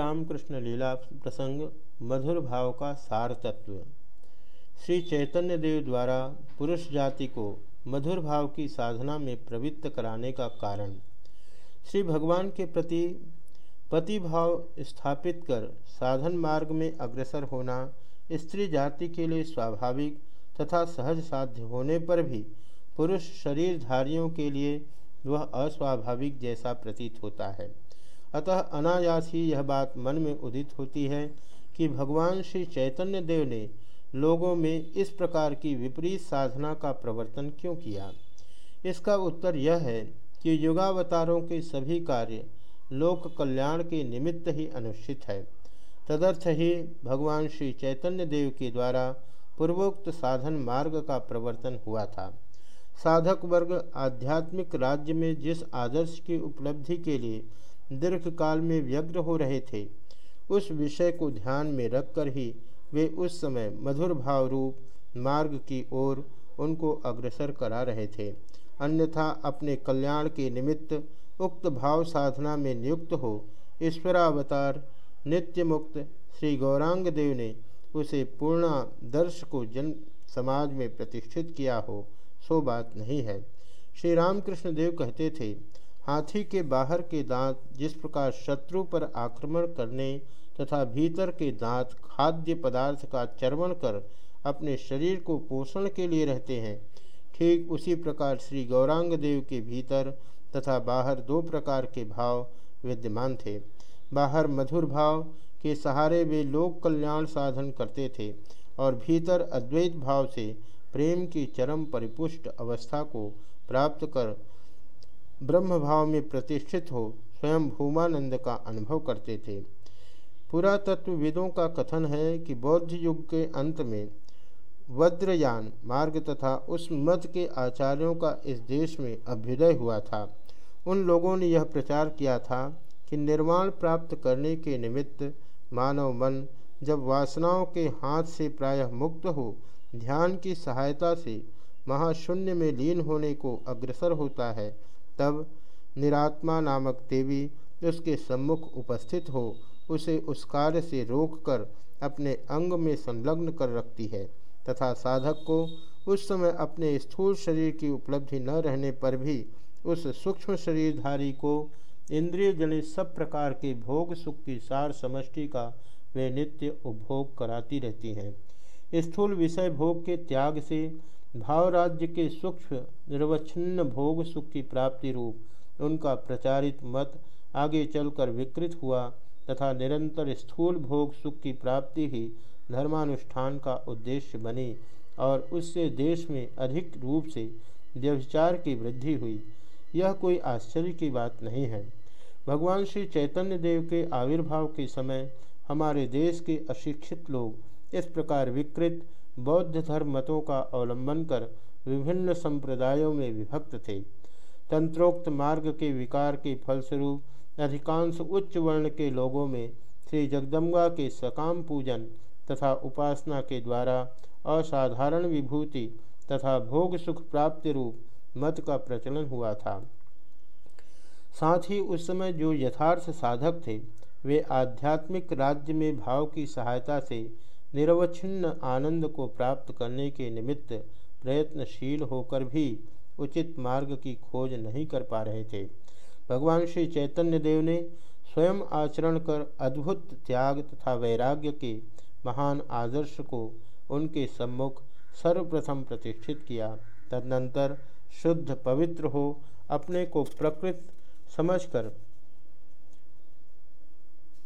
रामकृष्ण लीला प्रसंग मधुर भाव का सार तत्व। श्री चैतन्य देव द्वारा पुरुष जाति को मधुर भाव की साधना में प्रवृत्त कराने का कारण। श्री भगवान के प्रति पति भाव स्थापित कर साधन मार्ग में अग्रसर होना, स्त्री जाति के लिए स्वाभाविक तथा सहज साध्य होने पर भी पुरुष शरीरधारियों के लिए वह अस्वाभाविक जैसा प्रतीत होता है। अतः अनायास ही यह बात मन में उदित होती है कि भगवान श्री चैतन्य देव ने लोगों में इस प्रकार की विपरीत साधना का प्रवर्तन क्यों किया? इसका उत्तर यह है कि युगावतारों के सभी कार्य लोक कल्याण के निमित्त ही अनुष्ठित है। तदर्थ ही भगवान श्री चैतन्य देव के द्वारा पूर्वोक्त साधन मार्ग का प्रवर्तन हुआ था। साधक वर्ग आध्यात्मिक राज्य में जिस आदर्श की उपलब्धि के लिए दीर्घ काल में व्यग्र हो रहे थे। उस विषय को ध्यान में रखकर ही वे उस समय मधुर भाव रूप मार्ग की ओर उनको अग्रसर करा रहे थे। अन्यथा अपने कल्याण के निमित्त उक्त भाव साधना में नियुक्त हो, ईश्वरावतार नित्य मुक्त श्री गौरांग देव ने उसे दर्श को जन समाज में प्रतिष्ठित किया हो, सो बात नहीं है। श्री रामकृष्ण देव कहते थे हाथी के बाहर के दांत जिस प्रकार शत्रु पर आक्रमण करने तथा भीतर के दांत खाद्य पदार्थ का चर्वण कर अपने शरीर को पोषण के लिए रहते हैं, ठीक उसी प्रकार श्री गौरांग देव के भीतर तथा बाहर दो प्रकार के भाव विद्यमान थे। बाहर मधुर भाव के सहारे वे लोक कल्याण साधन करते थे और भीतर अद्वैत भाव से प्रेम की चरम परिपुष्ट अवस्था को प्राप्त कर ब्रह्म भाव में प्रतिष्ठित हो, स्वयं भूमानंद का अनुभव करते थे। पुरातत्वविदों का कथन है कि बौद्ध युग के अंत में वज्रयान मार्ग तथा उस मत के आचार्यों का इस देश में अभ्युदय हुआ था। उन लोगों ने यह प्रचार किया था कि निर्माण प्राप्त करने के निमित्त मानव मन जब वासनाओं के हाथ से प्रायः मुक्त हो, ध्यान की सहायता से महाशून्य में लीन होने को अग्रसर होता है तब निरात्मा नामक देवी उसके सम्मुख उपस्थित हो, उसे उस कार्य से रोककर अपने अंग में संलग्न कर रखती है तथा साधक को उस समय अपने स्थूल शरीर की उपलब्धि न रहने पर भी उस सूक्ष्म शरीरधारी को इंद्रिय जनित सब प्रकार के भोग, सुख की सार समष्टि का वे नित्य उपभोग कराती रहती हैं। स्थूल विषय भोग के त्याग से भाव राज्य के सूक्ष्म, निर्वच्छिन्न भोग सुख की प्राप्ति रूप उनका प्रचारित मत आगे चलकर विकृत हुआ तथा निरंतर स्थूल भोग सुख की प्राप्ति ही धर्मानुष्ठान का उद्देश्य बनी और उससे देश में अधिक रूप से व्यभिचार की वृद्धि हुई। यह कोई आश्चर्य की बात नहीं है। भगवान श्री चैतन्य देव के आविर्भाव के समय हमारे देश के अशिक्षित लोग इस प्रकार विकृत बौद्ध धर्म मतों का अवलंबन कर विभिन्न संप्रदायों में विभक्त थे। तंत्रोक्त मार्ग के विकार के फलस्वरूप अधिकांश उच्च वर्ण के लोगों में श्री जगदम्बा के सकाम पूजन तथा उपासना के द्वारा असाधारण विभूति तथा भोग सुख प्राप्ति रूप मत का प्रचलन हुआ था। साथ ही उस समय जो यथार्थ साधक थे, वे आध्यात्मिक राज्य में भाव की सहायता से निरवच्छिन्न आनंद को प्राप्त करने के निमित्त प्रयत्नशील होकर भी उचित मार्ग की खोज नहीं कर पा रहे थे। भगवान श्री चैतन्य देव ने स्वयं आचरण कर अद्भुत त्याग तथा वैराग्य के महान आदर्श को उनके सम्मुख सर्वप्रथम प्रतिष्ठित किया। तदनंतर शुद्ध पवित्र हो अपने को प्रकृत समझकर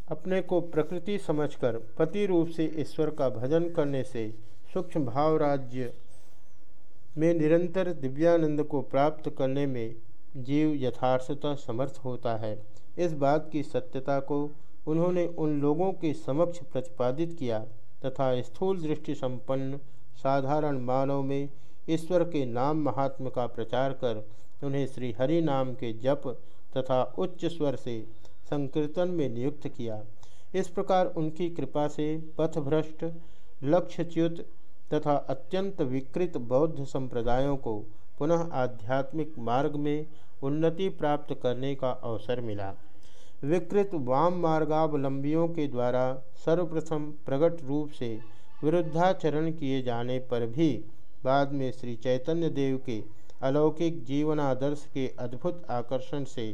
अपने को प्रकृति समझकर पति रूप से ईश्वर का भजन करने से सूक्ष्म भाव राज्य में निरंतर दिव्यानंद को प्राप्त करने में जीव यथार्थता समर्थ होता है। इस बात की सत्यता को उन्होंने उन लोगों के समक्ष प्रतिपादित किया तथा स्थूल दृष्टि संपन्न साधारण मानव में ईश्वर के नाम महात्म का प्रचार कर उन्हें श्री हरि नाम के जप तथा उच्च स्वर से संकीर्तन में नियुक्त किया। इस प्रकार उनकी कृपा से पथभ्रष्ट, लक्ष्यच्युत तथा अत्यंत विकृत बौद्ध संप्रदायों को पुनः आध्यात्मिक मार्ग में उन्नति प्राप्त करने का अवसर मिला। विकृत वाम मार्गावलंबियों के द्वारा सर्वप्रथम प्रकट रूप से विरुद्धाचरण किए जाने पर भी बाद में श्री चैतन्य देव के अलौकिक जीवनादर्श के अद्भुत आकर्षण से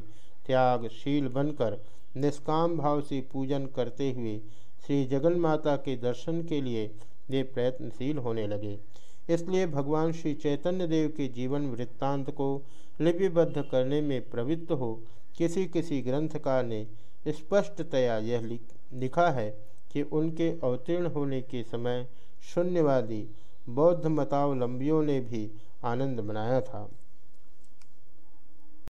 त्यागशील बनकर निष्काम भाव से पूजन करते हुए श्री जगन माता के दर्शन के लिए वे प्रयत्नशील होने लगे। इसलिए भगवान श्री चैतन्य देव के जीवन वृत्तांत को लिपिबद्ध करने में प्रवृत्त हो, किसी किसी ग्रंथकार ने स्पष्टतया यह लिखा है कि उनके अवतीर्ण होने के समय शून्यवादी बौद्ध मतावलंबियों ने भी आनंद मनाया था।